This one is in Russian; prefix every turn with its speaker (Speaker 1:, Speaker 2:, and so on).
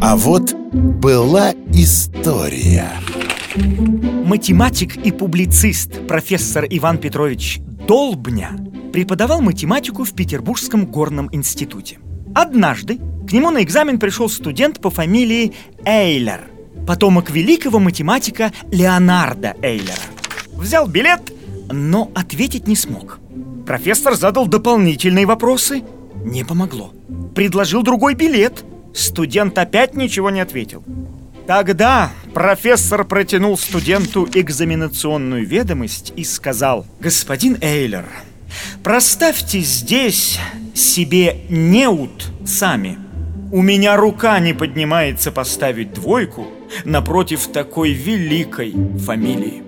Speaker 1: А вот была история
Speaker 2: Математик и публицист профессор Иван Петрович Долбня преподавал математику в Петербургском горном институте. Однажды к нему на экзамен пришел студент по фамилии Эйлер, потомок великого математика Леонарда Эйлера. Взял билет, но ответить не смог. Профессор задал дополнительные вопросы, не помогло. Предложил другой билет, студент опять ничего не ответил. Тогда профессор протянул студенту экзаменационную ведомость и сказал «Господин Эйлер, проставьте здесь себе неут сами. У меня рука не поднимается поставить двойку напротив такой великой фамилии».